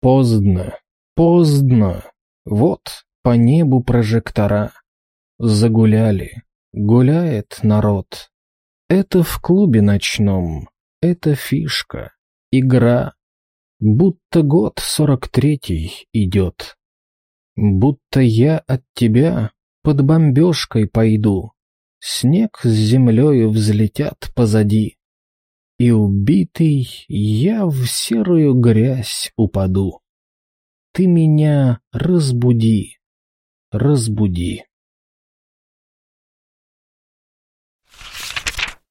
Поздно, поздно. Вот по небу прожектора. Загуляли, гуляет народ. Это в клубе ночном, это фишка, игра. Будто год сорок третий идет. Будто я от тебя под бомбежкой пойду. Снег с землею взлетят позади. И убитый я в серую грязь упаду. Ты меня разбуди, разбуди.